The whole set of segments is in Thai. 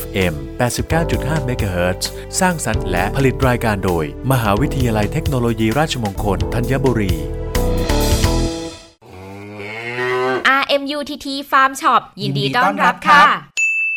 FM 89.5 MHz สร้างสรรค์และผลิตรายการโดย มหาวิทยาลัยเทคโนโลยีราชมงคลธัญบุรี RMUTT Farm Shop ยินดีต้อนรับค่ะ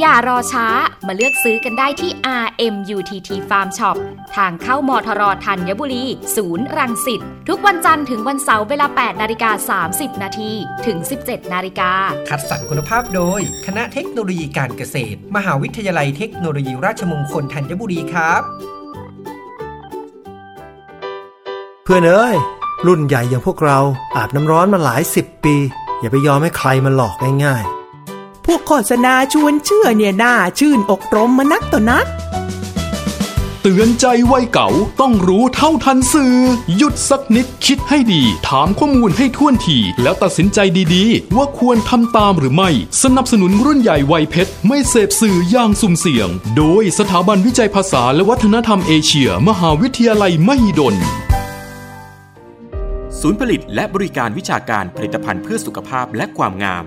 อย่ารอช้ามาเลือกซื้อกันได้ที่ RMUTT Farm Shop ทางเข้ามทรธัญบุรี ศูนย์รังสิตทุกวันจันทร์ถึงวันเสาร์เวลา 8 นาฬิกา 30 นาทีถึง 17 นาฬิกา คัดสรรคุณภาพโดย คณะเทคโนโลยีการเกษตร มหาวิทยาลัยเทคโนโลยีราชมงคลธัญบุรีครับ เพื่อนเอ้ย รุ่นใหญ่อย่างพวกเราอาบน้ำร้อนมาหลายสิบปี อย่าไปยอมให้ใครมาหลอกง่าย พวกโฆษณาชวนเชื่อเนี่ยน่าชื่นอกรมมานักต่อนัก เตือนใจวัยเก่าต้องรู้เท่าทันสื่อ หยุดสักนิดคิดให้ดี ถามข้อมูลให้ท่วนที แล้วตัดสินใจดีๆ ว่าควรทำตามหรือไม่ สนับสนุนรุ่นใหญ่วัยเพชร ไม่เสพสื่ออย่างสุ่มเสี่ยง โดยสถาบันวิจัยภาษาและวัฒนธรรมเอเชีย มหาวิทยาลัยมหิดลศูนย์ผลิตและบริการวิชาการผลิตภัณฑ์เพื่อสุขภาพและความงาม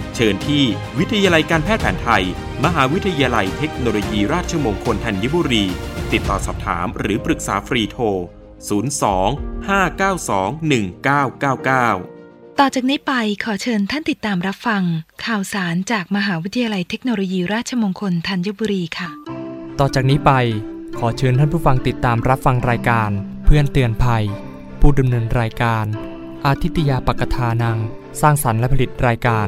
เชิญที่วิทยาลัยการแพทย์แผนไทย มหาวิทยาลัยเทคโนโลยีราชมงคลธัญบุรี ติดต่อสอบถามหรือปรึกษาฟรีโทร 02-592-1999ต่อจากนี้ไปขอเชิญท่านติดตามรับฟัง ข่าวสารจากมหาวิทยาลัยเทคโนโลยีราชมงคลธัญบุรีค่ะ ต่อจากนี้ไปขอเชิญท่านผู้ฟังติดตามรับฟังรายการ เพื่อนเตือนภัย ผู้ดำเนินรายการ อาทิตยาปกทานัง สร้างสรรค์และผลิตรายการ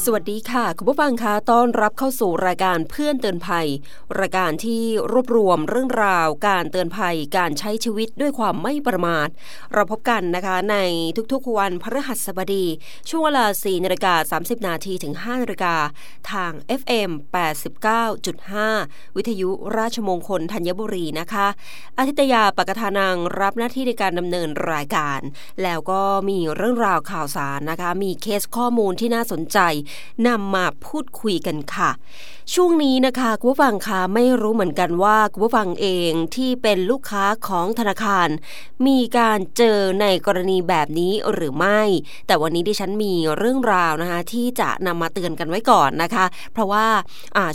สวัสดีค่ะ คุณผู้ฟังคะต้อนรับเข้าสู่รายการเพื่อนเตือนภัย รายการที่รวบรวมเรื่องราว การเตือนภัยการใช้ชีวิตด้วยความไม่ประมาท เราพบกันนะคะในทุกๆวันพฤหัสบดี ช่วงเวลา4นาฬิกา30 นาทีถึง5นาฬิกาทาง FM 89.5 วิทยุราชมงคลธัญบุรีนะคะอาทิตยาปกทานังรับหน้าที่ในการดำเนินรายการ แล้วก็มีเรื่องราวข่าวสารนะคะ มีเคสข้อมูลที่น่าสนใจนำมาพูดคุยกันค่ะช่วงนี้นะคะคุณผู้ฟังคะไม่รู้เหมือนกันว่าคุณผู้ฟังเองที่เป็นลูกค้าของธนาคาร มีการเจอในกรณีแบบนี้หรือไม่ แต่วันนี้ดิฉันมีเรื่องราวนะคะที่จะนำมาเตือนกันไว้ก่อนนะคะ เพราะว่า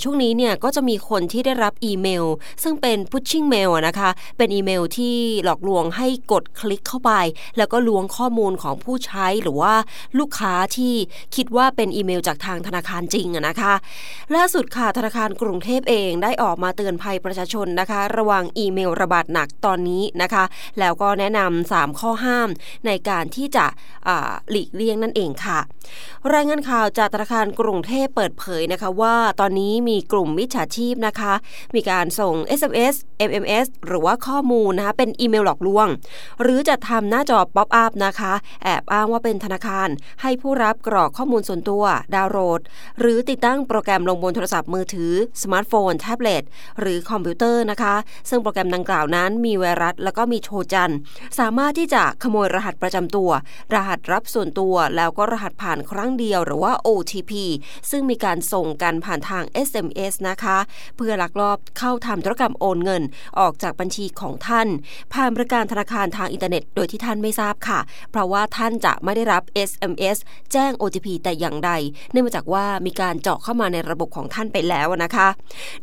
ช่วงนี้เนี่ยก็จะมีคนที่ได้รับอีเมล ซึ่งเป็น pushing mail อะนะคะ เป็นอีเมลที่หลอกลวงให้กดคลิกเข้าไป แล้วก็ล้วงข้อมูลของผู้ใช้หรือว่าลูกค้าที่คิดว่าเป็นอีเมลจากทางธนาคารจริงนะคะล่าสุดค่ะ ธนาคารกรุงเทพเองได้ออกมาเตือนภัยประชาชนนะคะ ระวังอีเมลระบาดหนักตอนนี้นะคะ แล้วก็แนะนำ3ข้อห้ามในการที่จะหลีกเลี่ยงนั่นเองค่ะ รายงานข่าวจากธนาคารกรุงเทพเปิดเผยนะคะว่าตอนนี้มีกลุ่มมิจฉาชีพนะคะ มีการส่ง SMS MMS หรือว่าข้อมูลนะคะเป็นอีเมลหลอกลวง หรือจะทำหน้าจอ pop-up นะคะ แอบอ้างว่าเป็นธนาคาร ให้ผู้รับกรอกข้อมูลส่วนตัวดาวน์โหลด หรือติดตั้งโปรแกรมลงบนโทรศัพท์มือถือ สมาร์ทโฟน แท็บเล็ต หรือคอมพิวเตอร์นะคะ ซึ่งโปรแกรมดังกล่าวนั้นมีไวรัส แล้วก็มีโทรจัน สามารถที่จะขโมยรหัสประจำตัว รหัสลับส่วนตัว แล้วก็รหัสผ่านครั้งเดียวหรือว่า OTP ซึ่งมีการส่งกันผ่านทาง SMS นะคะ เพื่อลักลอบเข้าทำธุรกรรมโอนเงิน ออกจากบัญชีของท่าน ผ่านบริการธนาคารทางอินเทอร์เน็ต โดยที่ท่านไม่ทราบค่ะ เพราะว่าท่านจะไม่ได้รับ SMS แจ้ง OTP แต่อย่างใด เนื่องมาจากว่ามีการเจาะเข้ามาในระบบของท่านไปแล้วนะคะ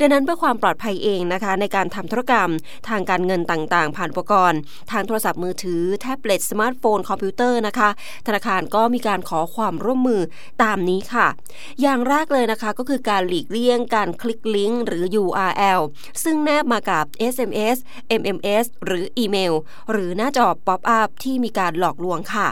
ดังนั้นเพื่อความปลอดภัยเองนะคะ ในการทำธุรกรรมทางการเงินต่างๆ ผ่านอุปกรณ์ ทางโทรศัพท์มือถือ แท็บเล็ตสมาร์ทโฟน คอมพิวเตอร์นะคะ ธนาคารก็มีการขอความร่วมมือตามนี้ค่ะ อย่างแรกเลยนะคะก็คือการหลีกเลี่ยงการคลิกลิงก์หรือ URL ซึ่งแนบมากับ SMS MMS หรืออีเมล หรือหน้าจอ pop-up ที่มีการหลอกลวงค่ะ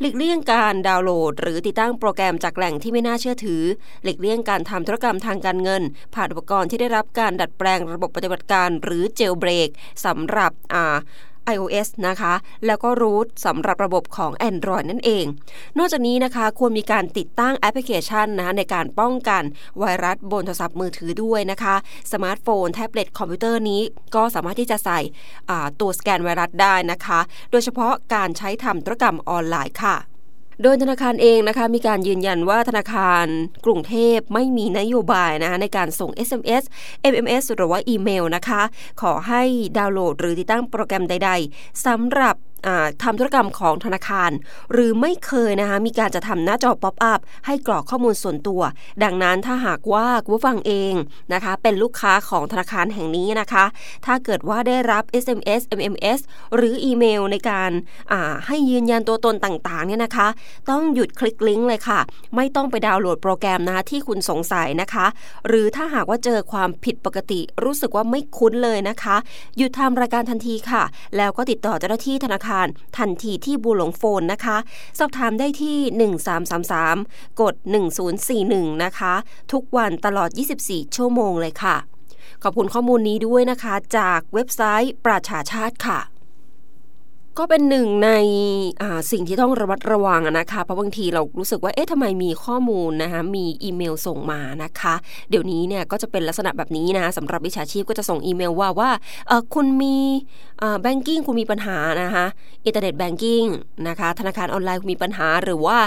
หลีกเลี่ยงการดาวน์โหลด หรือติดตั้งโปรแกรมจากแหล่งที่ไม่น่าเชื่อถือ หลีกเลี่ยงการทำธุรกรรมทางการเงิน ผ่านอุปกรณ์ที่ได้รับการดัดแปลงระบบปฏิบัติการหรือ jailbreak สำหรับอ่า iOS นะคะ แล้วก็ root สำหรับระบบของ Android นั่นเอง นอกจากนี้นะคะควรมีการติดตั้งแอปพลิเคชันนะคะในการป้องกันไวรัสบนโทรศัพท์มือถือด้วยนะคะ สมาร์ทโฟน แท็บเล็ต คอมพิวเตอร์นี้ก็สามารถที่จะใส่ตัวสแกนไวรัสได้นะคะ โดยเฉพาะการใช้ทำธุรกรรมออนไลน์ค่ะ โดยธนาคารเองนะคะมีการยืนยันว่าธนาคารกรุงเทพไม่มีนโยบายนะคะในการส่ง SMS MMS หรือว่าอีเมลนะคะ ขอให้ดาวน์โหลดหรือติดตั้งโปรแกรมใด ๆสำหรับ ทำธุรกรรมของธนาคาร หรือไม่เคยนะคะมีการจะทำหน้าจอ pop-upให้กรอกข้อมูลส่วนตัว ดังนั้นถ้าหากว่าคุณผู้ฟังเองนะคะ เป็นลูกค้าของธนาคารแห่งนี้นะคะ ถ้าเกิดว่าได้รับ SMS MMS หรืออีเมลในการให้ยืนยันตัวตนต่างๆเนี่ยนะคะ ต้องหยุดคลิกลิงก์เลยค่ะ ไม่ต้องไปดาวน์โหลดโปรแกรมนะคะที่คุณสงสัยนะคะ หรือถ้าหากว่าเจอความผิดปกติรู้สึกว่าไม่คุ้นเลยนะคะ หยุดทำรายการทันทีค่ะ แล้วก็ติดต่อเจ้าหน้าที่ธนาคารทันทีที่บูหลงโฟนนะคะ สอบถามได้ที่ 1333 กด 1041 นะคะ ทุกวันตลอด 24 ชั่วโมงเลยค่ะ ขอบคุณข้อมูลนี้ด้วยนะคะ จากเว็บไซต์ประชาชาติค่ะ ก็เป็นหนึ่งในสิ่งที่ต้องระมัดระวังนะคะเพราะบางทีเรารู้สึกว่าเอ๊ะทำไมมีข้อมูลนะคะมีอีเมลส่งมานะคะ เดี๋ยวนี้เนี่ยก็จะเป็นลักษณะแบบนี้นะสำหรับวิชาชีพก็จะส่งอีเมลว่าว่าคุณมี banking คุณมีปัญหานะคะ internet banking นะคะธนาคารออนไลน์คุณมีปัญหาหรือว่า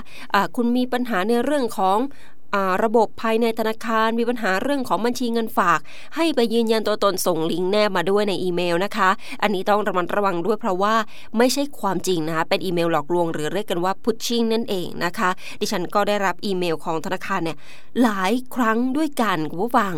คุณมีปัญหาในเรื่องของ ระบบภายในธนาคารมีปัญหาเรื่องของบัญชีเงินฝาก ให้ไปยืนยันตัวตนส่งลิงก์แนบมาด้วยในอีเมลนะคะ อันนี้ต้องระมัดระวังด้วยเพราะว่าไม่ใช่ความจริงนะคะ เป็นอีเมลหลอกลวงหรือเรียกกันว่า phishing นั่นเองนะคะ ดิฉันก็ได้รับอีเมลของธนาคารเนี่ยหลายครั้งด้วยกันคุณผู้ฟัง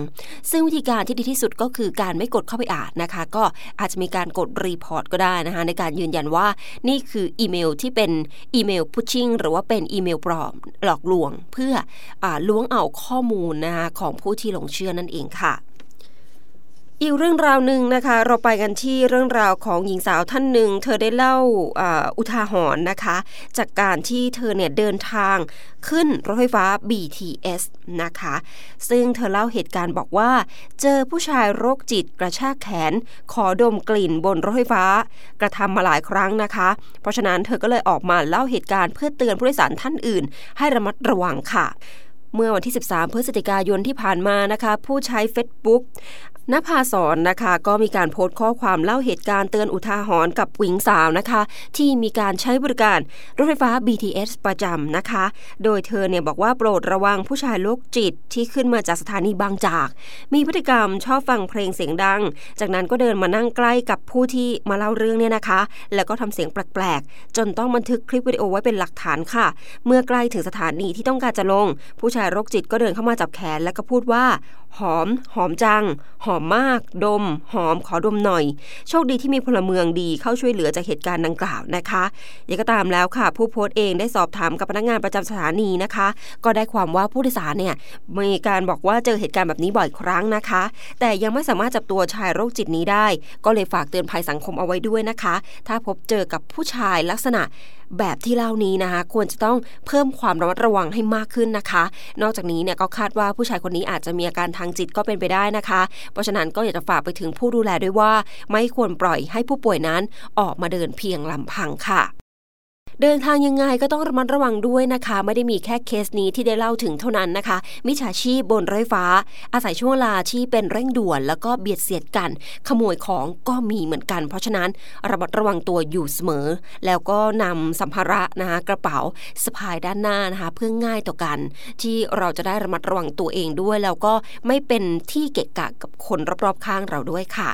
ซึ่งวิธีการที่ดีที่สุดก็คือการไม่กดเข้าไปอ่านนะคะ ก็อาจจะมีการกด report ก็ได้นะคะในการยืนยันว่านี่คืออีเมลที่เป็นอีเมล phishing หรือว่าเป็นอีเมลปลอมหลอกลวงเพื่อล้วงเอาข้อมูลนะคะของผู้ที่หลงเชื่อนั่นเองค่ะ อีกเรื่องราวหนึ่งนะคะ เราไปกันที่เรื่องราวของหญิงสาวท่านหนึ่ง เธอได้เล่าอุทาหรณ์นะคะ จากการที่เธอเนี่ยเดินทางขึ้นรถไฟฟ้า BTS นะคะ ซึ่งเธอเล่าเหตุการณ์บอกว่า เจอผู้ชายโรคจิตกระชากแขน ขอดมกลิ่นบนรถไฟฟ้า กระทำมาหลายครั้งนะคะ เพราะฉะนั้นเธอก็เลยออกมาเล่าเหตุการณ์เพื่อเตือนผู้โดยสารท่านอื่น ให้ระมัดระวังค่ะ เมื่อวันที่ 13 พฤศจิกายนที่ผ่านมานะคะ ผู้ใช้ Facebook นภาสอนนะคะก็มีการโพสต์ข้อความเล่าเหตุการณ์เตือนอุทาหรณ์กับหญิงสาวนะคะ ที่มีการใช้บริการรถไฟฟ้า BTS ประจำนะคะ โดยเธอเนี่ยบอกว่าโปรดระวังผู้ชายโรคจิตที่ขึ้นมาจากสถานีบางจาก มีพฤติกรรมชอบฟังเพลงเสียงดัง จากนั้นก็เดินมานั่งใกล้กับผู้ที่มาเล่าเรื่องเนี่ยนะคะ แล้วก็ทำเสียงแปลกๆ จนต้องบันทึกคลิปวิดีโอไว้เป็นหลักฐานค่ะ เมื่อใกล้ถึงสถานีที่ต้องการจะลง ผู้ชายโรคจิตก็เดินเข้ามาจับแขนแล้วก็พูดว่า หอม หอมจังหออมมาก ดม หอมขอดมหน่อย โชคดีที่มีพลเมืองดีเข้าช่วยเหลือจากเหตุการณ์ดังกล่าวนะคะยังก็ตามแล้วค่ะ ผู้โพสต์เองได้สอบถามกับพนักงานประจำสถานีนะคะ ก็ได้ความว่าผู้โดยสารเนี่ยมีการบอกว่าเจอเหตุการณ์แบบนี้บ่อยครั้งนะคะ แต่ยังไม่สามารถจับตัวชายโรคจิตนี้ได้ ก็เลยฝากเตือนภัยสังคมเอาไว้ด้วยนะคะ ถ้าพบเจอกับผู้ชายลักษณะ แบบที่เล่านี้นะคะ ควรจะต้องเพิ่มความระมัดระวังให้มากขึ้นนะคะ นอกจากนี้เนี่ยก็คาดว่าผู้ชายคนนี้อาจจะมีอาการทางจิตก็เป็นไปได้นะคะ เพราะฉะนั้นก็อยากจะฝากไปถึงผู้ดูแลด้วยว่า ไม่ควรปล่อยให้ผู้ป่วยนั้นออกมาเดินเพียงลำพังค่ะ เดินทางยังไงก็ต้องระมัดระวังด้วยนะคะ ไม่ได้มีแค่เคสนี้ที่ได้เล่าถึงเท่านั้นนะคะ มิจฉาชีพบนรถไฟฟ้า อาศัยช่วงเวลาที่เป็นเร่งด่วน แล้วก็เบียดเสียดกัน ขโมยของก็มีเหมือนกัน เพราะฉะนั้นระมัดระวังตัวอยู่เสมอ แล้วก็นำสัมภาระนะคะกระเป๋าสะพายด้านหน้านะคะเพื่อง่ายต่อกัน ที่เราจะได้ระมัดระวังตัวเองด้วย แล้วก็ไม่เป็นที่เกะกะกับคนรอบๆข้างเราด้วยค่ะ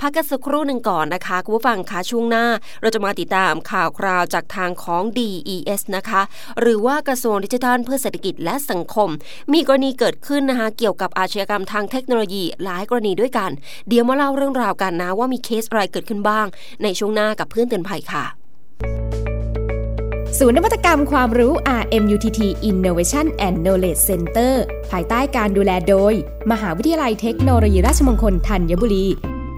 พักกันสักครู่หนึ่งก่อนนะคะคุณผู้ฟังคะช่วงหน้า เราจะมาติดตามข่าวคราวจากทางของ DES นะคะ หรือว่ากระทรวงดิจิทัลเพื่อเศรษฐกิจและสังคม มีกรณีเกิดขึ้นนะคะเกี่ยวกับอาชญากรรมทางเทคโนโลยีหลายกรณีด้วยกัน เดี๋ยวมาเล่าเรื่องราวกันนะว่ามีเคสอะไรเกิดขึ้นบ้าง ในช่วงหน้ากับเพื่อนเตือนภัยค่ะศูนย์นวัตกรรมความรู้ RMUTT Innovation and Knowledge Center ภายใต้การดูแลโดย มหาวิทยาลัยเทคโนโลยีราชมงคลธัญบุรี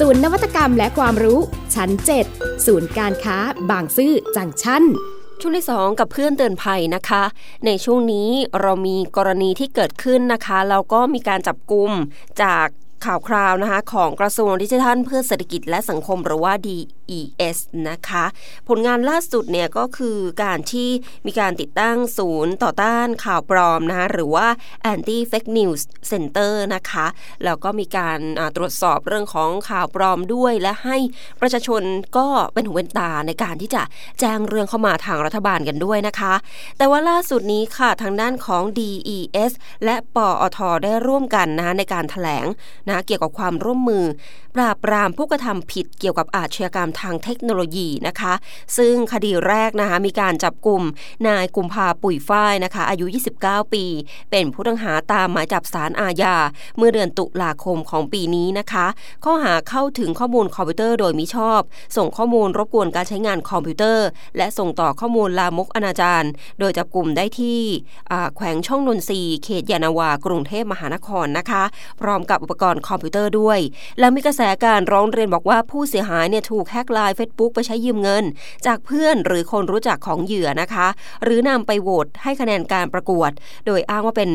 ศูนย์นวัตกรรมและความรู้ชั้น 7 ศูนย์การค้า บางซื่อจังชั้น ช่วงที่ 2 กับเพื่อนเตือนภัยนะคะ ในช่วงนี้เรามีกรณีที่เกิดขึ้นนะคะแล้วก็มีการจับกลุ่มจากข่าวคราวนะคะของกระทรวงดิจิทัลเพื่อเศรษฐกิจและสังคมหรือว่า DES นะคะ ผลงานล่าสุดเนี่ยก็คือการที่มีการติดตั้งศูนย์ต่อต้านข่าวปลอมนะคะหรือว่า Anti Fake News Center นะคะ แล้วก็มีการตรวจสอบเรื่องของข่าวปลอมด้วย และให้ประชาชนก็เป็นหูเป็นตาในการที่จะแจ้งเรื่องเข้ามาทางรัฐบาลกันด้วยนะคะ แต่ว่าล่าสุดนี้ค่ะทางด้านของ DES และปอทได้ร่วมกันนะในการถแถลงนะเกี่ยวกับความร่วมมือ ปราบปรามผู้กระทำผิดเกี่ยวกับอาชญากรรมทางเทคโนโลยีนะคะ ซึ่งคดีแรกนะคะมีการจับกลุ่มนายกุมภาปุ๋ยฝ้ายนะคะ อายุ 29 ปี เป็นผู้ต้องหาตามหมายจับศาลอาญาเมื่อเดือนตุลาคมของปีนี้นะคะ ข้อหาเข้าถึงข้อมูลคอมพิวเตอร์โดยมิชอบ ส่งข้อมูลรบกวนการใช้งานคอมพิวเตอร์ และส่งต่อข้อมูลลามกอนาจารโดยจับกลุ่มได้ที่แขวงช่องนนทรีเขตยานาวากรุงเทพมหานครนะคะ พร้อมกับอุปกรณ์คอมพิวเตอร์ด้วย แล้วมีกระแสการร้องเรียนบอกว่าผู้เสียหายเนี่ยถูก hack ไลน์เฟซบุ๊กไปใช้ยืมเงิน จากเพื่อนหรือคนรู้จักของเหยื่อนะคะ หรือนำไปโหวตให้คะแนนการประกวด โดยอ้างว่าเป็น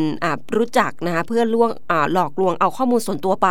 รู้จักนะคะเพื่อล่วงหลอกลวงเอาข้อมูลส่วนตัวไป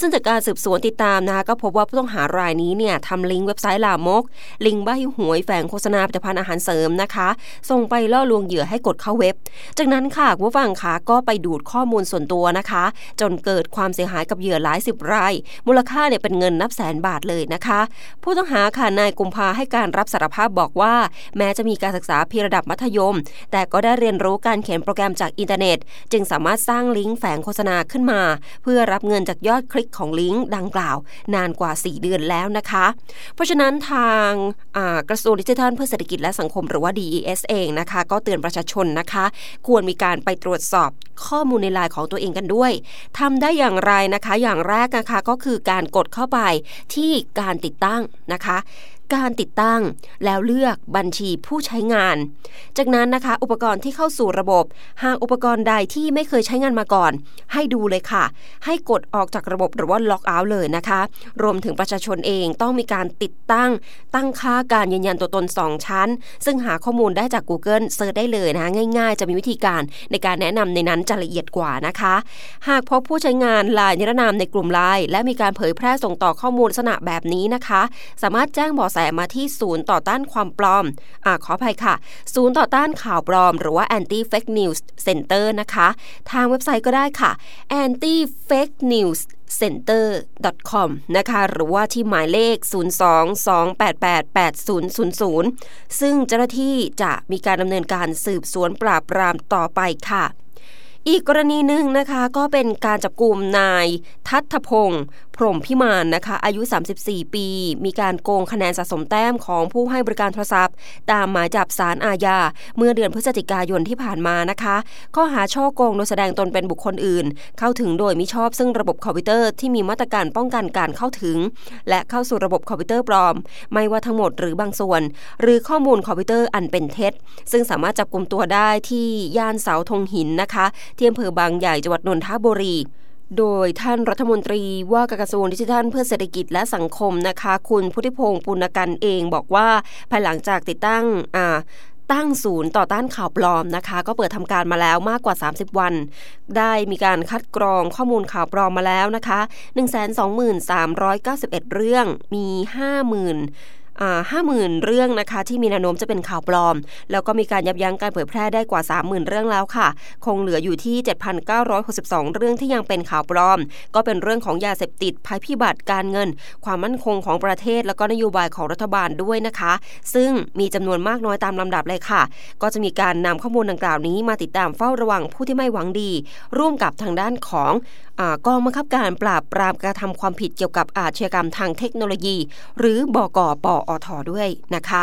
ซึ่งจากการสืบสวนติดตามนะคะก็พบว่าผู้ต้องหารายนี้เนี่ยทำลิงก์เว็บไซต์ลามก ลิงก์ใบหวยแฝงโฆษณาผลิตภัณฑ์อาหารเสริมนะคะ ส่งไปล่อลวงเหยื่อให้กดเข้าเว็บ จากนั้นค่ะผู้ฟังคะก็ไปดูดข้อมูลส่วนตัวนะคะ จนเกิดความเสียหายกับเหยื่อหลายสิบราย มูลค่าเนี่ยเป็นเงินนับแสนบาทเลยนะคะผู้ต้องหาค่ะนายกุมภาให้การรับสารภาพบอกว่า แม้จะมีการศึกษาเพียงระดับมัธยม แต่ก็ได้เรียนรู้การเขียนโปรแกรมจากอินเทอร์เน็ต จึงสามารถสร้างลิงก์แฝงโฆษณาขึ้นมา เพื่อรับเงินจากยอดคลิกของลิงก์ดังกล่าว นานกว่า 4 เดือนแล้วนะคะ เพราะฉะนั้นทางกระทรวงดิจิทัลเพื่อเศรษฐกิจและสังคมหรือว่า DES เองนะคะ ก็เตือนประชาชนนะคะ ควรมีการไปตรวจสอบข้อมูลในไลน์ของตัวเองกันด้วยทำได้อย่างไรนะคะ อย่างแรกนะคะก็คือการกดเข้าไปที่การติดตั้งนะคะ การติดตั้ง แล้วเลือกบัญชีผู้ใช้งาน จากนั้นนะคะ อุปกรณ์ที่เข้าสู่ระบบ หากอุปกรณ์ใดที่ไม่เคยใช้งานมาก่อน ให้ดูเลยค่ะ ให้กดออกจากระบบหรือว่าล็อกเอาท์เลยนะคะ รวมถึงประชาชนเองต้องมีการติดตั้ง ตั้งค่าการยืนยันตัวตน 2 ชั้น ซึ่งหาข้อมูลได้จาก Google เซิร์ชได้เลยนะคะง่ายๆ จะมีวิธีการในการแนะนำในนั้นจะละเอียดกว่านะคะ หากพบผู้ใช้งานลายนิรนามในกลุ่มไลน์และมีการเผยแพร่ส่งต่อข้อมูลลักษณะแบบนี้นะคะ สามารถแจ้งบอแสมาที่ศูนย์ต่อต้านความปลอมอ่าขออภัยค่ะ ศูนย์ต่อต้านข่าวปลอม หรือว่า anti fake news center นะคะ ทางเว็บไซต์ก็ได้ค่ะ anti fake news center.com นะคะ หรือว่าที่หมายเลข 022888000 ซึ่งเจ้าหน้าที่จะมีการดำเนินการสืบสวนปราบปรามต่อไปค่ะอีกกรณีหนึ่งนะคะก็เป็นการจับกลุ่มนาย ทัตพงศ์ พรมพิมานนะคะ อายุ 34 ปี มีการโกงคะแนนสะสมแต้มของผู้ให้บริการโทรศัพท์ ตามหมายจับศาลอาญาเมื่อเดือนพฤศจิกายนที่ผ่านมานะคะ ข้อหาฉ้อโกงโดยแสดงตนเป็นบุคคลอื่น เข้าถึงโดยมิชอบซึ่งระบบคอมพิวเตอร์ที่มีมาตรการป้องกันการเข้าถึง และเข้าสู่ระบบคอมพิวเตอร์ปลอม ไม่ว่าทั้งหมดหรือบางส่วน หรือข้อมูลคอมพิวเตอร์อันเป็นเท็จ ซึ่งสามารถจับกลุ่มตัวได้ที่ย่านเสาธงหินนะคะที่อำเภอบางใหญ่จังหวัดนนทบุรี โดยท่านรัฐมนตรีว่าการกระทรวงดิจิทัลเพื่อเศรษฐกิจและสังคมนะคะ คุณพุทธิพงษ์ปุณณกันต์เองบอกว่า ภายหลังจากติดตั้งอ่าตั้งศูนย์ต่อต้านข่าวปลอมนะคะ ก็เปิดทำการมาแล้วมากกว่า 30 วัน ได้มีการคัดกรองข้อมูลข่าวปลอมมาแล้วนะคะ 123,391 เรื่องมี 50,000 ห้าหมื่นเรื่องนะคะ ที่มีแนวโน้มจะเป็นข่าวปลอม แล้วก็มีการยับยั้งการเผยแพร่ได้กว่า 30,000 เรื่องแล้วค่ะ คงเหลืออยู่ที่ 7,962 เรื่องที่ยังเป็นข่าวปลอม ก็เป็นเรื่องของยาเสพติดภัยพิบัติการเงิน ความมั่นคงของประเทศ แล้วก็นโยบายของรัฐบาลด้วยนะคะ ซึ่งมีจำนวนมากน้อยตามลำดับเลยค่ะ ก็จะมีการนำข้อมูลดังกล่าวนี้มาติดตามเฝ้าระวังผู้ที่ไม่หวังดี ร่วมกับทางด้านของ กองบังคับการปราบปรามกระทำความผิดเกี่ยวกับอาชญากรรมทางเทคโนโลยี หรือบกปอทด้วยนะคะ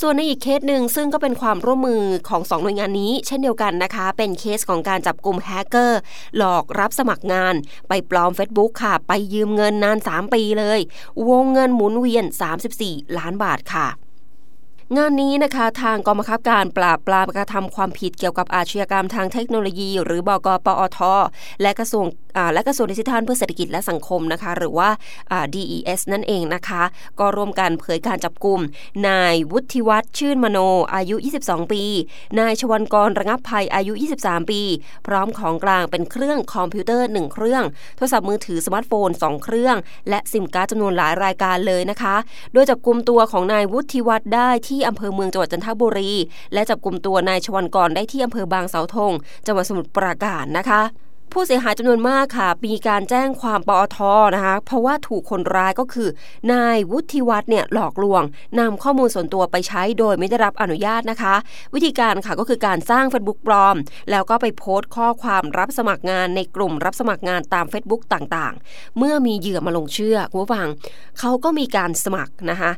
ส่วนในอีกเคสหนึ่งซึ่งก็เป็นความร่วมมือของ2หน่วยงานนี้ เช่นเดียวกันนะคะ เป็นเคสของการจับกลุ่มแฮกเกอร์ หลอกรับสมัครงาน ไปปลอม Facebook ค่ะ ไปยืมเงินนาน 3 ปีเลย วงเงินหมุนเวียน 34 ล้านบาทค่ะ งานนี้นะคะทางกองบังคับการปราบปรามกระทำความผิดเกี่ยวกับอาชญากรรมทางเทคโนโลยี หรือบกปอท และกระทรวงและกระทรวงดิจิทัลเพื่อเศรษฐกิจและสังคมนะคะ หรือว่า DES นั่นเองนะคะ ก็ร่วมกันเผยการจับกลุ่ม นายวุฒิวัฒน์ชื่นมโน อายุ 22 ปี นายชวันกรระงับภัยอายุ 23 ปี พร้อมของกลางเป็นเครื่องคอมพิวเตอร์ 1 เครื่อง โทรศัพท์มือถือสมาร์ทโฟน 2 เครื่อง และซิมการ์ดจำนวนหลายรายการเลยนะคะ โดยจับกลุ่มตัวของนายวุฒิวัฒน์ได้ที่ที่อำเภอเมืองจังหวัดจันทบุรี และจับกลุ่มตัวนายชวันกรได้ที่อำเภอบางเสาธงจังหวัดสมุทรปราการนะคะผู้เสียหายจำนวนมากค่ะ มีการแจ้งความปอทนะคะ เพราะว่าถูกคนร้ายก็คือ นายวุฒิวัฒน์เนี่ยหลอกลวงนำข้อมูลส่วนตัวไปใช้โดยไม่ได้รับอนุญาตนะคะ วิธีการค่ะก็คือการสร้าง Facebook ปลอม แล้วก็ไปโพสต์ข้อความรับสมัครงานในกลุ่มรับสมัครงานตาม Facebook ต่างๆ เมื่อมีเหยื่อมาลงเชื่อคุณผู้ฟังเขาก็มีการสมัครนะคะ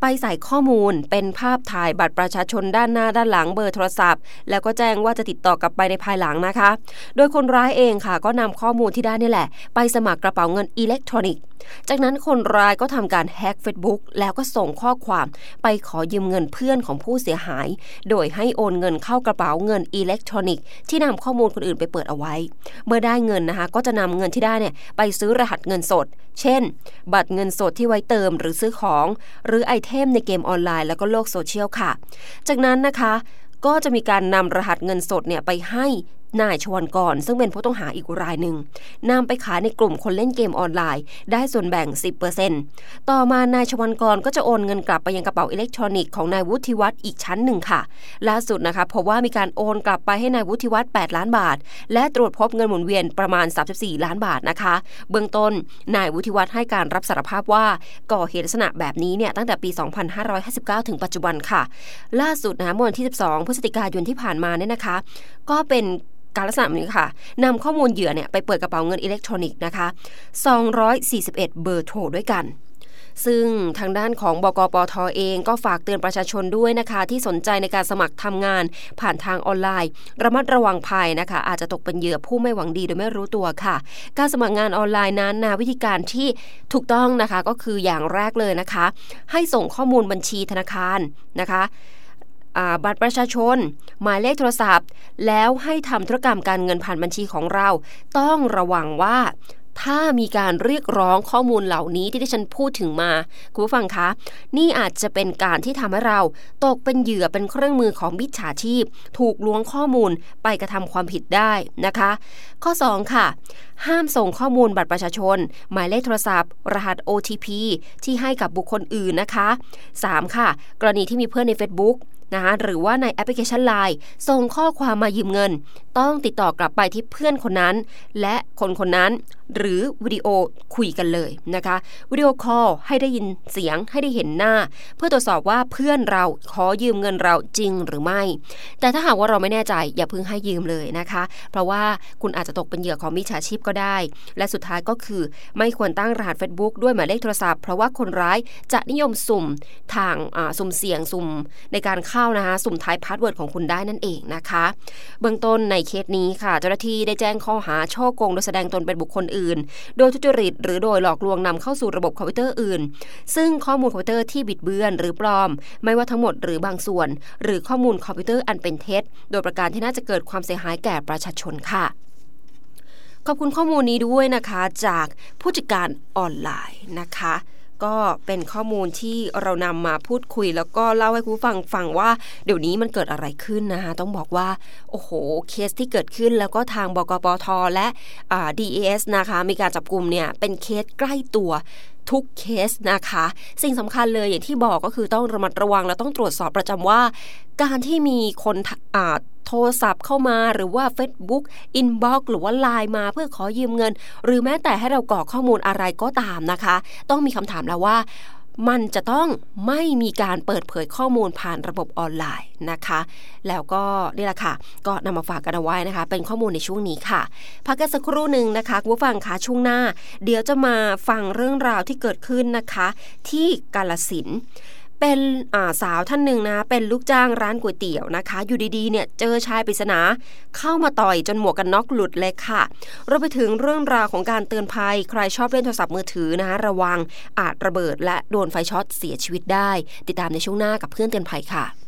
ไปใส่ข้อมูลเป็นภาพถ่ายบัตรประชาชนด้านหน้าด้านหลังเบอร์โทรศัพท์ แล้วก็แจ้งว่าจะติดต่อกลับไปในภายหลังนะคะ โดยคนร้ายเองค่ะ ก็นำข้อมูลที่ได้นี่แหละ ไปสมัครกระเป๋าเงินอิเล็กทรอนิกส์ จากนั้นคนร้ายก็ทำการแฮ็ก Facebook แล้วก็ส่งข้อความไปขอยืมเงินเพื่อนของผู้เสียหาย โดยให้โอนเงินเข้ากระเป๋าเงินอิเล็กทรอนิกส์ที่นำข้อมูลคนอื่นไปเปิดเอาไว้ เมื่อได้เงินนะคะ ก็จะนำเงินที่ได้เนี่ยไปซื้อรหัสเงินสด เช่น บัตรเงินสดที่ไว้เติมหรือซื้อของ หรือไอเทมในเกมออนไลน์แล้วก็โลกโซเชียลค่ะ จากนั้นนะคะ ก็จะมีการนำรหัสเงินสดเนี่ยไปให้ นายชวนกรซึ่งเป็นผู้ต้องหาอีกรายหนึ่งนำไปขายในกลุ่มคนเล่นเกมออนไลน์ ได้ส่วนแบ่ง 10%ต่อมานายชวนกรก็จะโอนเงินกลับไปยังกระเป๋าอิเล็กทรอนิกส์ของนายวุฒิวัฒน์อีกชั้นหนึ่งค่ะ ล่าสุดนะคะพบว่ามีการโอนกลับไปให้นายวุฒิวัฒน์8ล้านบาท และตรวจพบเงินหมุนเวียนประมาณ 34 ล้านบาทนะคะ เบื้องต้นนายวุฒิวัฒน์ให้การรับสารภาพว่าก่อเหตุลักษณะแบบนี้เนี่ยตั้งแต่ปี 2559 ถึงปัจจุบันค่ะ ล่าสุดนะเมื่อวันที่ 12 พฤศจิกายนที่ผ่านมาเนี่ยนะคะ ก็เป็น การลักษณะนี้ค่ะนำข้อมูลเหยื่อเนี่ยไปเปิดกระเป๋าเงินอิเล็กทรอนิกส์นะคะ 241 เบอร์โทรด้วยกัน ซึ่งทางด้านของบกปทอเองก็ฝากเตือนประชาชนด้วยนะคะ ที่สนใจในการสมัครทำงานผ่านทางออนไลน์ ระมัดระวังภัยนะคะ อาจจะตกเป็นเหยื่อผู้ไม่หวังดีโดยไม่รู้ตัวค่ะ การสมัครงานออนไลน์นั้นนะวิธีการที่ถูกต้องนะคะก็คืออย่างแรกเลยนะคะ ให้ส่งข้อมูลบัญชีธนาคารนะคะ บัตรประชาชน หมายเลขโทรศัพท์ แล้วให้ทำธุรกรรมการเงินผ่านบัญชีของเรา ต้องระวังว่าถ้ามีการเรียกร้องข้อมูลเหล่านี้ที่ที่ฉันพูดถึงมา คุณผู้ฟังคะ นี่อาจจะเป็นการที่ทำให้เรา ตกเป็นเหยื่อเป็นเครื่องมือของมิจฉาชีพ ถูกล้วงข้อมูลไปกระทำความผิดได้นะคะ ข้อ 2 ค่ะ ห้ามส่งข้อมูลบัตรประชาชน หมายเลขโทรศัพท์ รหัส OTP ที่ให้กับบุคคลอื่นนะคะ 3. ค่ะ กรณีที่มีเพื่อนใน Facebook นะคะหรือว่าในแอปพลิเคชัน Line ส่งข้อความมายืมเงิน ต้องติดต่อกลับไปที่เพื่อนคนนั้น และคนคนนั้น หรือวิดีโอคุยกันเลยนะคะวิดีโอคอลให้ได้ยินเสียงให้ได้เห็นหน้า เพื่อตรวจสอบว่าเพื่อนเราขอยืมเงินเราจริงหรือไม่ แต่ถ้าหากว่าเราไม่แน่ใจอย่าเพิ่งให้ยืมเลยนะคะ เพราะว่าคุณอาจจะตกเป็นเหยื่อของมิจฉาชีพก็ได้ และสุดท้ายก็คือไม่ควรตั้งรหัส Facebook ด้วยหมายเลขโทรศัพท์เพราะว่าคนร้ายจะนิยมสุ่มทางสุ่มเสียงสุ่มในการเข้านะคะ สุ่มทาย password ของคุณได้นั่นเองนะคะ เบื้องต้นในเคสนี้ค่ะ เจ้าหน้าที่ได้แจ้งข้อหาฉ้อโกงโดยแสดงตนเป็นบุคคลอื่น โดยทุจริต หรือโดยหลอกลวงนำเข้าสู่ระบบคอมพิวเตอร์อื่น ซึ่งข้อมูลคอมพิวเตอร์ที่บิดเบือนหรือปลอม ไม่ว่าทั้งหมดหรือบางส่วน หรือข้อมูลคอมพิวเตอร์อันเป็นเท็จ โดยประการที่น่าจะเกิดความเสียหายแก่ประชาชนค่ะขอบคุณข้อมูลนี้ด้วยนะคะจากผู้จัดการออนไลน์นะคะ ก็เป็นข้อมูลที่เรานำมาพูดคุย แล้วก็เล่าให้คุณผู้ฟังฟังว่าเดี๋ยวนี้มันเกิดอะไรขึ้นนะคะต้องบอกว่า โอ้โห เคสที่เกิดขึ้นแล้วก็ทางบก.ปอท.และ DAS นะคะมีการจับกลุ่มเนี่ยเป็นเคสใกล้ตัวทุกเคสนะคะ สิ่งสำคัญเลยอย่างที่บอกก็คือต้องระมัดระวังและต้องตรวจสอบประจำว่า การที่มีคน โทรศัพท์เข้ามาหรือว่า Facebook Inbox หรือว่าไลน์มาเพื่อขอยืมเงิน หรือแม้แต่ให้เรากรอกข้อมูลอะไรก็ตามนะคะ ต้องมีคำถามแล้วว่ามันจะต้องไม่มีการเปิดเผยข้อมูลผ่านระบบออนไลน์นะคะ แล้วก็นี่แหละค่ะ ก็นำมาฝากกันเอาไว้นะคะ เป็นข้อมูลในช่วงนี้ค่ะ พักกันสักครู่หนึ่งนะคะคุณผู้ฟังคะช่วงหน้า เดี๋ยวจะมาฟังเรื่องราวที่เกิดขึ้นนะคะ ที่กาลสิน เป็นสาวท่านหนึ่งนะ เป็นลูกจ้างร้านก๋วยเตี๋ยวนะคะ อยู่ดีๆเนี่ยเจอชายปริศนาเข้ามาต่อยจนหมวกกันน็อกหลุดเลยค่ะเราไปถึงเรื่องราวของการเตือนภัย ใครชอบเล่นโทรศัพท์มือถือนะคะระวังอาจระเบิดและโดนไฟช็อตเสียชีวิตได้ ติดตามในช่วงหน้ากับเพื่อนเตือนภัยค่ะ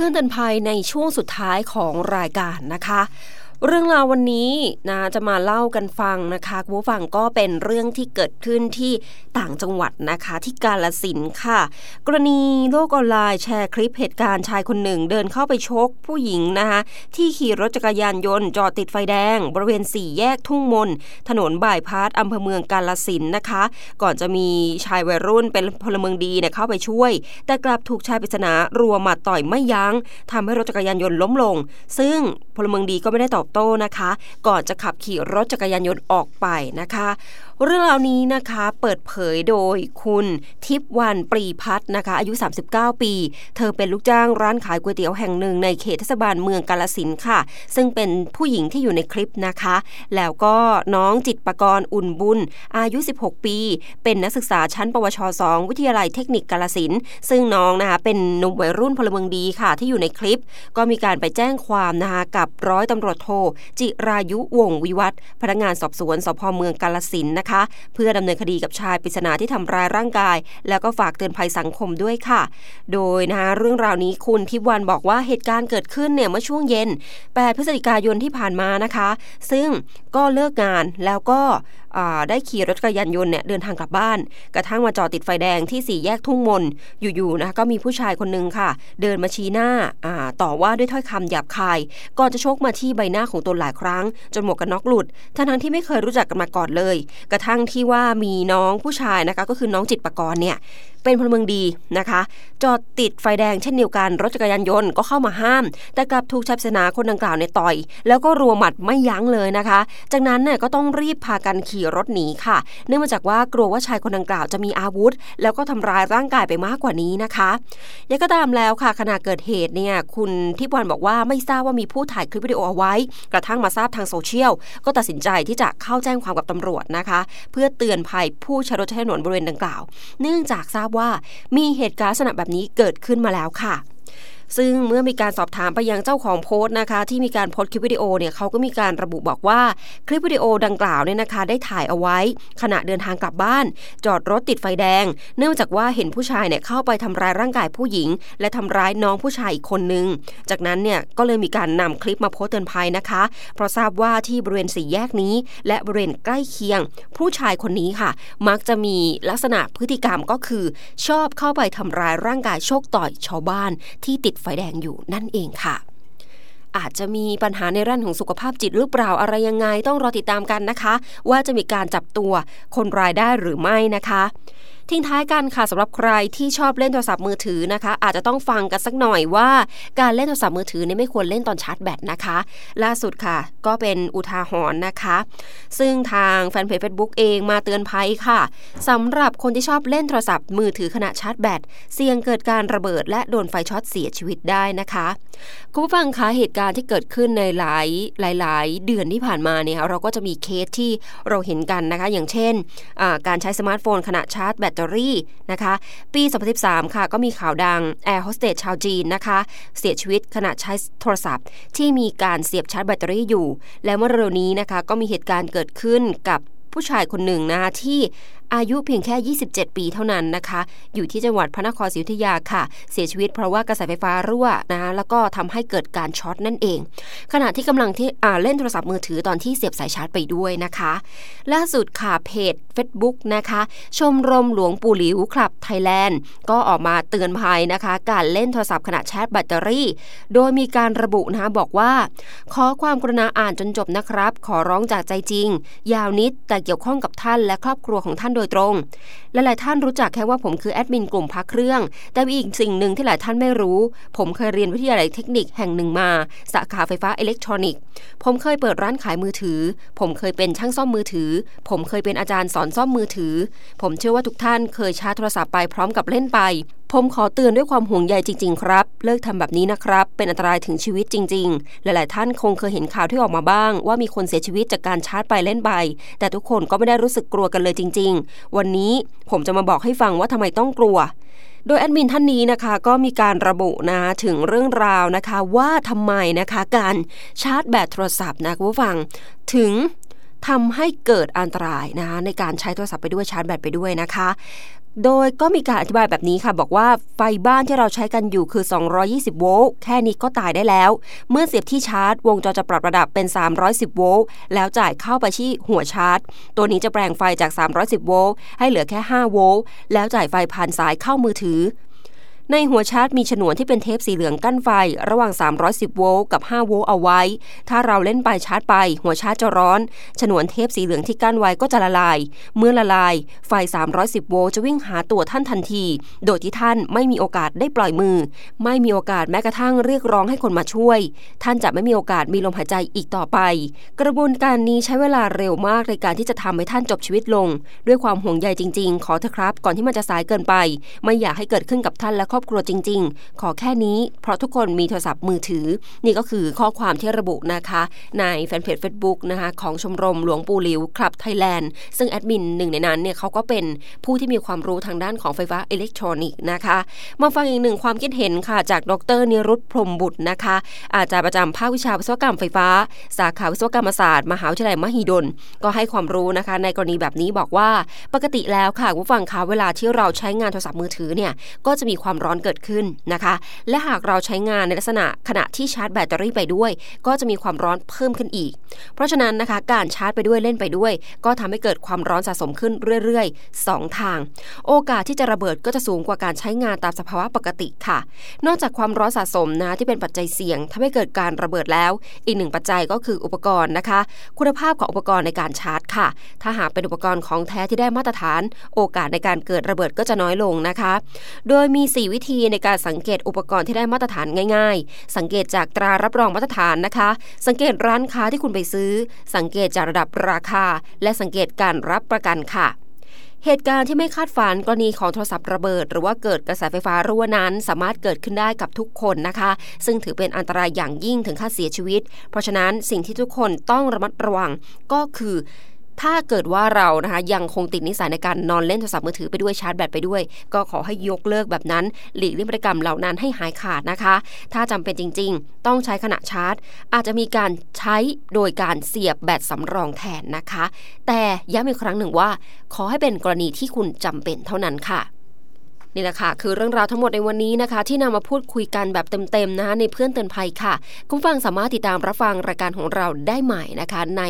พื่อนเตือนภัยในช่วงสุดท้ายของรายการนะคะ เรื่องราววันนี้นะจะมาเล่ากันฟังนะคะคุณผู้ฟังก็เป็นเรื่องที่เกิดขึ้นที่ต่างจังหวัดนะคะที่กาลสินค่ะ กรณีโลกออนไลน์แชร์คลิปเหตุการณ์ชายคนหนึ่ง เดินเข้าไปชกผู้หญิงนะคะที่ขี่รถจักรยานยนต์จอดติดไฟแดง บริเวณสี่แยกทุ่งมน ถนนบ่ายพาสอำเภอเมืองกาลสินนะคะ ก่อนจะมีชายวัยรุ่นเป็นพลเมืองดีเนี่ยเข้าไปช่วย แต่กลับถูกชายปริศนารัวมาต่อยไม่ยัง้งทำให้รถจักรยานยนต์ล้มลง ซึ่งพลเมืองดีก็ไม่ได้ตอบโต้นะคะ ก่อนจะขับขี่รถจักรยานยนต์ออกไปนะคะ เรื่องราวนี้นะคะเปิดเผยโดยคุณทิพวันปรีพัฒนะคะ อายุ 39 ปี เธอเป็นลูกจ้างร้านขายก๋วยเตี๋ยวแห่งหนึ่งในเขตเทศบาลเมืองกาลสินค่ะ ซึ่งเป็นผู้หญิงที่อยู่ในคลิปนะคะ แล้วก็น้องจิตปกรณ์อุ่นบุญ อายุ 16 ปี เป็นนักศึกษาชั้น ปวช 2 วิทยาลัยเทคนิคกาลสินซึ่งน้องนะคะเป็นหนุ่มวัยรุ่นพลเมืองดีค่ะ ที่อยู่ในคลิป ก็มีการไปแจ้งความนะคะกับร้อยตำรวจโทจิรายุวงวิวัฒพนักงานสอบสวนสพเมืองกาลสินนะคะเพื่อดำเนินคดีกับชายปริศนาที่ทำร้ายร่างกาย แล้วก็ฝากเตือนภัยสังคมด้วยค่ะ โดยนะคะเรื่องราวนี้คุณทิพวันบอกว่าเหตุการณ์เกิดขึ้นเนี่ยเมื่อช่วงเย็น 8 พฤศจิกายนที่ผ่านมานะคะ ซึ่งก็เลิกงานแล้วก็ได้ขี่รถจักรยานยนต์เนี่ยเดินทางกลับบ้าน กระทั่งมาจอดติดไฟแดงที่สี่แยกทุ่งมน อยู่ๆนะคะก็มีผู้ชายคนนึงค่ะ เดินมาชี้หน้าต่อว่าด้วยถ้อยคำหยาบคายก่อนจะชกมาที่ใบหน้าของตนหลายครั้ง จนหมวกกันน็อกหลุดทั้งที่ไม่เคยรู้จักกันมาก่อนเลยกระทั่งที่ว่ามีน้องผู้ชายนะคะก็คือน้องจิตปกรณ์เนี่ยเป็นพลเมืองดีนะคะ จอดติดไฟแดงเช่นเดียวกันรถจักรยานยนต์ก็เข้ามาห้าม แต่กลับถูกชายปริศนาคนดังกล่าวในต่อย แล้วก็รัวหมัดไม่ยั้งเลยนะคะ จากนั้นเนี่ยก็ต้องรีบพากันขี่รถหนีค่ะ เนื่องมาจากว่ากลัวว่าชายคนดังกล่าวจะมีอาวุธ แล้วก็ทำร้ายร่างกายไปมากกว่านี้นะคะยังก็ตามแล้วค่ะขณะเกิดเหตุเนี่ยคุณทิพวรรณบอกว่าไม่ทราบว่ามีผู้ถ่ายคลิปวิดีโอเอาไว้ กระทั่งมาทราบทางโซเชียล ก็ตัดสินใจที่จะเข้าแจ้งความกับตำรวจนะคะ เพื่อเตือนภัยผู้ใช้รถใช้ถนนบริเวณดังกล่าว เนื่องจากทราบว่ามีเหตุการณ์ลักษณะแบบนี้เกิดขึ้นมาแล้วค่ะ ซึ่งเมื่อมีการสอบถามไปยังเจ้าของโพสต์นะคะ ที่มีการโพสต์คลิปวิดีโอเนี่ยเขาก็มีการระบุบอกว่าคลิปวิดีโอดังกล่าวเนี่ยนะคะได้ถ่ายเอาไว้ ขณะเดินทางกลับบ้าน จอดรถติดไฟแดง เนื่องจากว่าเห็นผู้ชายเนี่ยเข้าไปทำร้ายร่างกายผู้หญิง และทำร้ายน้องผู้ชายอีกคนนึง จากนั้นเนี่ยก็เลยมีการนำคลิปมาโพสต์เตือนภัยนะคะ เพราะทราบว่าที่บริเวณสี่แยกนี้ และบริเวณใกล้เคียง ผู้ชายคนนี้ค่ะ มักจะมีลักษณะพฤติกรรมก็คือ ชอบเข้าไปทำร้ายร่างกายโชคต่อยชาวบ้านที่ติดไฟแดงอยู่นั่นเองค่ะ อาจจะมีปัญหาในเรื่องของสุขภาพจิตหรือเปล่าอะไรยังไงต้องรอติดตามกันนะคะ ว่าจะมีการจับตัวคนรายได้หรือไม่นะคะ ทิ้งท้ายกันค่ะสำหรับใครที่ชอบเล่นโทรศัพท์มือถือนะคะ อาจจะต้องฟังกันสักหน่อยว่า การเล่นโทรศัพท์มือถือเนี่ยไม่ควรเล่นตอนชาร์จแบตนะคะ ล่าสุดค่ะ ก็เป็นอุทาหรณ์นะคะ ซึ่งทางแฟนเพจ Facebook เองมาเตือนภัยค่ะสำหรับคนที่ชอบเล่นโทรศัพท์มือถือขณะชาร์จแบตเสี่ยงเกิดการระเบิด และโดนไฟช็อตเสียชีวิตได้นะคะคุณผู้ฟังคะเหตุการณ์ที่เกิดขึ้นในหลายหลาย ๆ เดือนที่ผ่านมาเนี่ยเราก็จะมีเคสที่เราเห็นกันนะคะ อย่างเช่นการใช้สมาร์ทโฟนขณะชาร์จแบตเตอรี่นะคะปี 2013 ค่ะ ก็มีข่าวดังแอร์โฮสเตสชาวจีนนะคะ เสียชีวิตขณะใช้โทรศัพท์ ที่มีการเสียบชาร์จแบตเตอรี่อยู่ และเมื่อเร็วนี้นะคะ ก็มีเหตุการณ์เกิดขึ้นกับผู้ชายคนหนึ่งนะคะที่ อายุเพียงแค่ 27 ปีเท่านั้นนะคะ อยู่ที่จังหวัดพระนครศรีอยุธยาค่ะ เสียชีวิตเพราะว่ากระแสไฟฟ้ารั่วนะแล้วก็ทำให้เกิดการช็อตนั่นเอง ขณะที่กำลังที่เล่นโทรศัพท์มือถือตอนที่เสียบสายชาร์จไปด้วยนะคะ ล่าสุดค่ะเพจ Facebook นะคะ ชมรมหลวงปู่หลิวคลับไทยแลนด์ ก็ออกมาเตือนภัยนะคะ การเล่นโทรศัพท์ขณะชาร์จแบตเตอรี่ โดยมีการระบุนะคะบอกว่า ขอความกรุณาอ่านจนจบนะครับ ขอร้องจากใจจริง ยาวนิดแต่เกี่ยวข้องกับท่านและครอบครัวของท่านโดยตรง หลาย ๆ ท่านรู้จักแค่ว่าผมคือแอดมินกลุ่มพระเครื่อง แต่อีกสิ่งหนึ่งที่หลายท่านไม่รู้ ผมเคยเรียนวิทยาลัยเทคนิคแห่งหนึ่งมา สาขาไฟฟ้าอิเล็กทรอนิกส์ ผมเคยเปิดร้านขายมือถือ ผมเคยเป็นช่างซ่อมมือถือ ผมเคยเป็นอาจารย์สอนซ่อมมือถือ ผมเชื่อว่าทุกท่านเคยชาร์จโทรศัพท์ไปพร้อมกับเล่นไปผมขอเตือนด้วยความห่วงใยจริง ๆ ครับ เลิกทำแบบนี้นะครับ เป็นอันตรายถึงชีวิตจริง ๆ หลาย ๆ ท่านคงเคยเห็นข่าวที่ออกมาบ้าง ว่ามีคนเสียชีวิตจากการชาร์จไปเล่นไป แต่ทุกคนก็ไม่ได้รู้สึกกลัวกันเลยจริง ๆ วันนี้ผมจะมาบอกให้ฟังว่าทำไมต้องกลัว โดยแอดมินท่านนี้นะคะก็มีการระบุนะถึงเรื่องราวนะคะว่าทำไมนะคะการชาร์จแบตโทรศัพท์นะคุณผู้ฟังถึงทำให้เกิดอันตรายนะคะในการใช้โทรศัพท์ไปด้วยชาร์จแบตไปด้วยนะคะโดยก็มีการอธิบายแบบนี้ค่ะ บอกว่าไฟบ้านที่เราใช้กันอยู่คือ 220 โวลต์แค่นี้ก็ตายได้แล้ว เมื่อเสียบที่ชาร์จ วงจรจะปรับระดับเป็น 310 โวลต์แล้วจ่ายเข้าไปที่หัวชาร์จ ตัวนี้จะแปลงไฟจาก 310 โวลต์ให้เหลือแค่ 5 โวลต์แล้วจ่ายไฟผ่านสายเข้ามือถือ ในหัวชาร์จมีฉนวนที่เป็นเทปสีเหลืองกั้นไฟ ระหว่าง 310 โวลต์กับ 5 โวลต์เอาไว้ ถ้าเราเล่นไปชาร์จไป หัวชาร์จจะร้อน ฉนวนเทปสีเหลืองที่กั้นไว้ก็จะละลาย เมื่อละลาย ไฟ 310 โวลต์จะวิ่งหาตัวท่านทันที โดยที่ท่านไม่มีโอกาสได้ปล่อยมือ ไม่มีโอกาสแม้กระทั่งเรียกร้องให้คนมาช่วย ท่านจะไม่มีโอกาสมีลมหายใจอีกต่อไป กระบวนการนี้ใช้เวลาเร็วมากในการที่จะทำให้ท่านจบชีวิตลง ด้วยความห่วงใยจริง ๆ ขอเถอะครับ ก่อนที่มันจะสายเกินไป ไม่อยากให้เกิดขึ้นกับท่านและครอบครัวจริง ๆ ขอแค่นี้ เพราะทุกคนมีโทรศัพท์มือถือ นี่ก็คือข้อความที่ระบุนะคะ ในแฟนเพจ Facebook นะคะของชมรมหลวงปู่หลิวคลับไทยแลนด์ซึ่งแอดมินหนึ่งในนั้นเนี่ยเขาก็เป็นผู้ที่มีความรู้ทางด้านของไฟฟ้าอิเล็กทรอนิกส์นะคะ มาฟังอีกหนึ่งความคิดเห็นค่ะจากดรนิรุตพรมบุตรนะคะ อาจารย์ประจำภาควิชาวิศวกรรมไฟฟ้า สาขาวิศวกรรมศาสตร์มหาวิทยาลัยมหิดล ก็ให้ความรู้นะคะ ในกรณีแบบนี้บอกว่าปกติแล้วค่ะผู้ฟังคะเวลาที่เราใช้งานโทรศัพท์มือถือเนี่ยก็จะมีความร้อน้อนเกิดขึ้นนะคะ และหากเราใช้งานในลักษณะขณะที่ชาร์จแบตเตอรี่ไปด้วย ก็จะมีความร้อนเพิ่มขึ้นอีก เพราะฉะนั้นนะคะการชาร์จไปด้วยเล่นไปด้วย ก็ทำให้เกิดความร้อนสะสมขึ้นเรื่อยๆ 2 ทาง โอกาสที่จะระเบิดก็จะสูงกว่าการใช้งานตามสภาวะปกติค่ะ นอกจากความร้อนสะสมนะที่เป็นปัจจัยเสี่ยงทำให้เกิดการระเบิดแล้ว อีกหนึ่งปัจจัยก็คืออุปกรณ์นะคะ คุณภาพของอุปกรณ์ในการชาร์จค่ะ ถ้าหากเป็นอุปกรณ์ของแท้ที่ได้มาตรฐาน โอกาสในการเกิดระเบิดก็จะน้อยลงนะคะ โดยมี 4 วิธีในการสังเกตอุปกรณ์ที่ได้มาตรฐานง่าย ๆ สังเกตจากตรารับรองมาตรฐานนะคะ สังเกตร้านค้าที่คุณไปซื้อ สังเกตจากระดับราคา และสังเกตการรับประกันค่ะเหตุการณ์ที่ไม่คาดฝันกรณีของโทรศัพท์ระเบิด หรือว่าเกิดกระแสไฟฟ้ารั่วนั้น สามารถเกิดขึ้นได้กับทุกคนนะคะ ซึ่งถือเป็นอันตรายอย่างยิ่งถึงค่าเสียชีวิต เพราะฉะนั้นสิ่งที่ทุกคนต้องระมัดระวังก็คือ ถ้าเกิดว่าเรานะคะยังคงติดนิสัยในการนอนเล่นโทรศัพท์มือถือไปด้วยชาร์จแบตไปด้วย ก็ขอให้ยกเลิกแบบนั้น หลีกเลี่ยงพฤติกรรมเหล่านั้นให้หายขาดนะคะ ถ้าจำเป็นจริง ๆ ต้องใช้ขณะชาร์จ อาจจะมีการใช้โดยการเสียบแบตสำรองแทนนะคะ แต่ย้ำอีกครั้งหนึ่งว่า ขอให้เป็นกรณีที่คุณจำเป็นเท่านั้นค่ะ นี่แหละค่ะ คือเรื่องราวทั้งหมดในวันนี้นะคะ ที่นำมาพูดคุยกันแบบเต็มๆนะคะในเพื่อนเตือนภัยค่ะ คุณฟังสามารถติดตามรับฟังรายการของเราได้ใหม่นะคะ ใน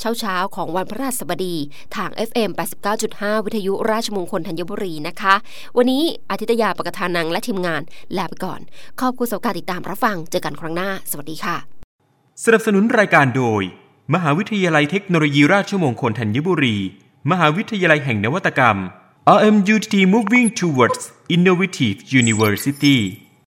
เช้าเช้าของวันพระราชบดี ทาง FM 89.5 วิทยุราชมงคลธัญบุรีนะคะ วันนี้อาทิตยาปกทานังและทีมงานลาไปก่อน ขอบคุณสำหรับการติดตามรับฟังเจอกันครั้งหน้า สวัสดีค่ะ สนับสนุนรายการโดย มหาวิทยาลัยเทคโนโลยีราชมงคลธัญบุรี มหาวิทยาลัยแห่งนวัตกรรม RMUTT Moving Towards Innovative University